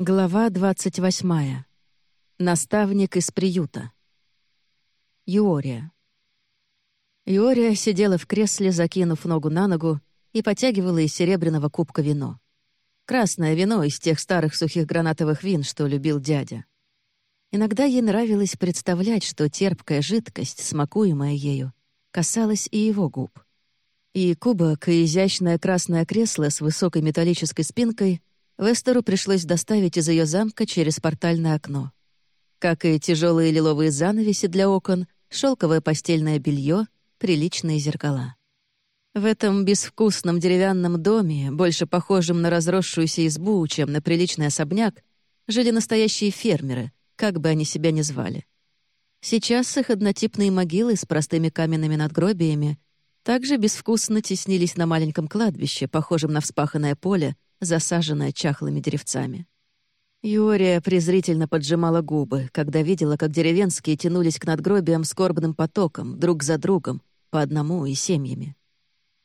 Глава 28. Наставник из приюта. Юория. Юория сидела в кресле, закинув ногу на ногу, и потягивала из серебряного кубка вино. Красное вино из тех старых сухих гранатовых вин, что любил дядя. Иногда ей нравилось представлять, что терпкая жидкость, смакуемая ею, касалась и его губ. И кубок, и изящное красное кресло с высокой металлической спинкой Вестеру пришлось доставить из ее замка через портальное окно. Как и тяжелые лиловые занавеси для окон, шелковое постельное белье, приличные зеркала. В этом безвкусном деревянном доме, больше похожем на разросшуюся избу, чем на приличный особняк, жили настоящие фермеры, как бы они себя ни звали. Сейчас их однотипные могилы с простыми каменными надгробиями также безвкусно теснились на маленьком кладбище, похожем на вспаханное поле, засаженная чахлыми деревцами. Юрия презрительно поджимала губы, когда видела, как деревенские тянулись к надгробиям скорбным потоком, друг за другом, по одному и семьями.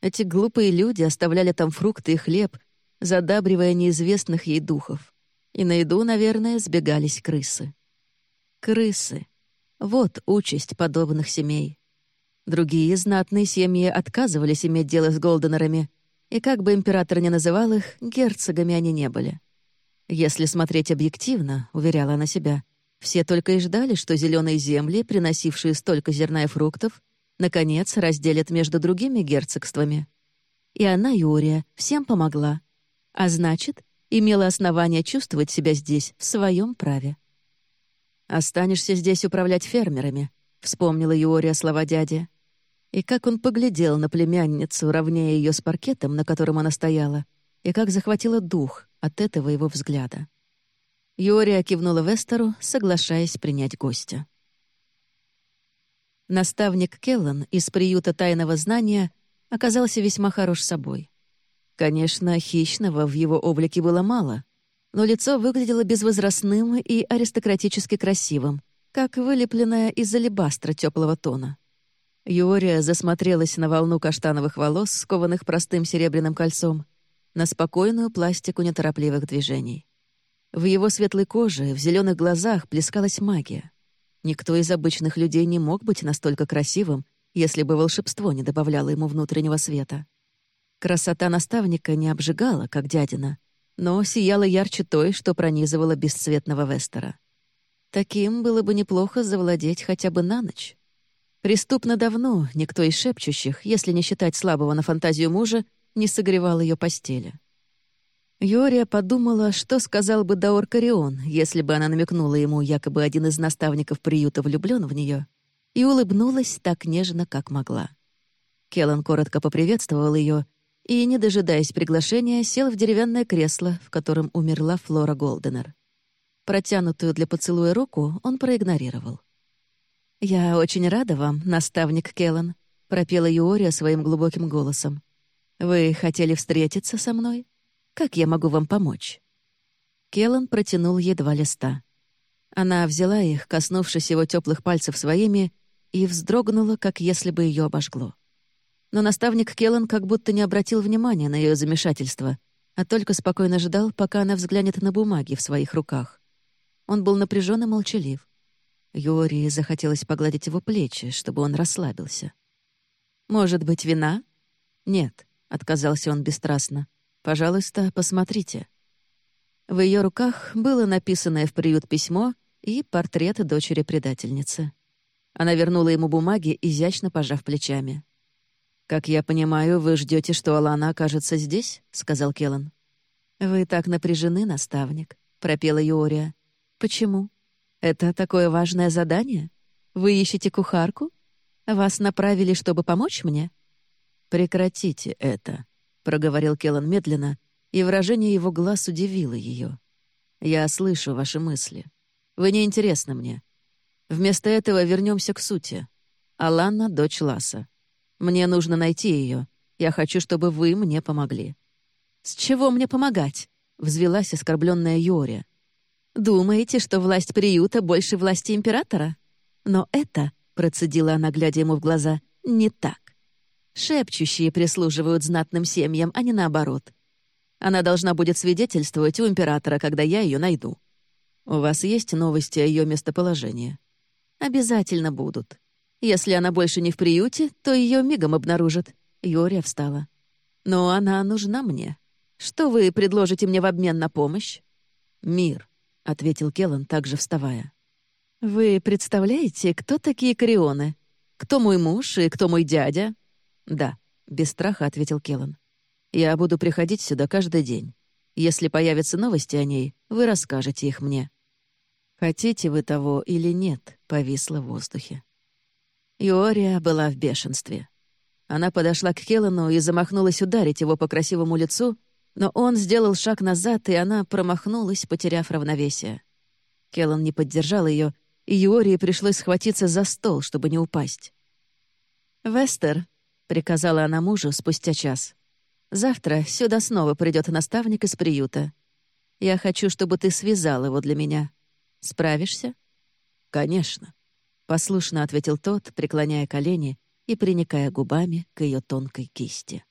Эти глупые люди оставляли там фрукты и хлеб, задабривая неизвестных ей духов. И на еду, наверное, сбегались крысы. Крысы. Вот участь подобных семей. Другие знатные семьи отказывались иметь дело с Голденерами — и как бы император ни называл их, герцогами они не были. Если смотреть объективно, уверяла она себя, все только и ждали, что зеленые земли, приносившие столько зерна и фруктов, наконец разделят между другими герцогствами. И она, Юрия, всем помогла. А значит, имела основание чувствовать себя здесь в своем праве. «Останешься здесь управлять фермерами», — вспомнила Юрия слова дяди. И как он поглядел на племянницу, равняя ее с паркетом, на котором она стояла, и как захватила дух от этого его взгляда. Юрия кивнула Вестеру, соглашаясь принять гостя. Наставник Келлан из приюта тайного знания оказался весьма хорош собой. Конечно, хищного в его облике было мало, но лицо выглядело безвозрастным и аристократически красивым, как вылепленное из алебастра теплого тона. Юория засмотрелась на волну каштановых волос, скованных простым серебряным кольцом, на спокойную пластику неторопливых движений. В его светлой коже, в зеленых глазах плескалась магия. Никто из обычных людей не мог быть настолько красивым, если бы волшебство не добавляло ему внутреннего света. Красота наставника не обжигала, как дядина, но сияла ярче той, что пронизывала бесцветного Вестера. Таким было бы неплохо завладеть хотя бы на ночь. Преступно давно никто из шепчущих, если не считать слабого на фантазию мужа, не согревал ее постели. Юрия подумала, что сказал бы Даор Карион, если бы она намекнула ему, якобы один из наставников приюта влюблен в нее, и улыбнулась так нежно, как могла. Келлан коротко поприветствовал ее и, не дожидаясь приглашения, сел в деревянное кресло, в котором умерла Флора Голденер. Протянутую для поцелуя руку он проигнорировал. «Я очень рада вам, наставник Келлан», — пропела Юория своим глубоким голосом. «Вы хотели встретиться со мной? Как я могу вам помочь?» Келлан протянул ей два листа. Она взяла их, коснувшись его теплых пальцев своими, и вздрогнула, как если бы ее обожгло. Но наставник Келлан как будто не обратил внимания на ее замешательство, а только спокойно ждал, пока она взглянет на бумаги в своих руках. Он был напряжен и молчалив. Юрии захотелось погладить его плечи, чтобы он расслабился. «Может быть, вина?» «Нет», — отказался он бесстрастно. «Пожалуйста, посмотрите». В ее руках было написанное в приют письмо и портрет дочери-предательницы. Она вернула ему бумаги, изящно пожав плечами. «Как я понимаю, вы ждете, что Алана окажется здесь?» — сказал Келлан. «Вы так напряжены, наставник», — пропела Юория. «Почему?» Это такое важное задание? Вы ищете кухарку? Вас направили, чтобы помочь мне?» «Прекратите это», — проговорил Келлан медленно, и выражение его глаз удивило ее. «Я слышу ваши мысли. Вы не интересны мне. Вместо этого вернемся к сути. Алана — дочь Ласа. Мне нужно найти ее. Я хочу, чтобы вы мне помогли». «С чего мне помогать?» — взвелась оскорбленная Юрия. Думаете, что власть приюта больше власти императора? Но это, — процедила она, глядя ему в глаза, — не так. Шепчущие прислуживают знатным семьям, а не наоборот. Она должна будет свидетельствовать у императора, когда я ее найду. У вас есть новости о ее местоположении? Обязательно будут. Если она больше не в приюте, то ее мигом обнаружат. Юрия встала. Но она нужна мне. Что вы предложите мне в обмен на помощь? Мир, ответил Келлан, также вставая. Вы представляете, кто такие Корионы? Кто мой муж и кто мой дядя? Да, без страха ответил Келлан. Я буду приходить сюда каждый день. Если появятся новости о ней, вы расскажете их мне. Хотите вы того или нет, повисло в воздухе. Иория была в бешенстве. Она подошла к Келлану и замахнулась ударить его по красивому лицу, но он сделал шаг назад, и она промахнулась, потеряв равновесие. Келлан не поддержал ее, и Юории пришлось схватиться за стол, чтобы не упасть. «Вестер», — приказала она мужу спустя час, — «завтра сюда снова придет наставник из приюта. Я хочу, чтобы ты связал его для меня. Справишься?» «Конечно», — послушно ответил тот, преклоняя колени и приникая губами к ее тонкой кисти.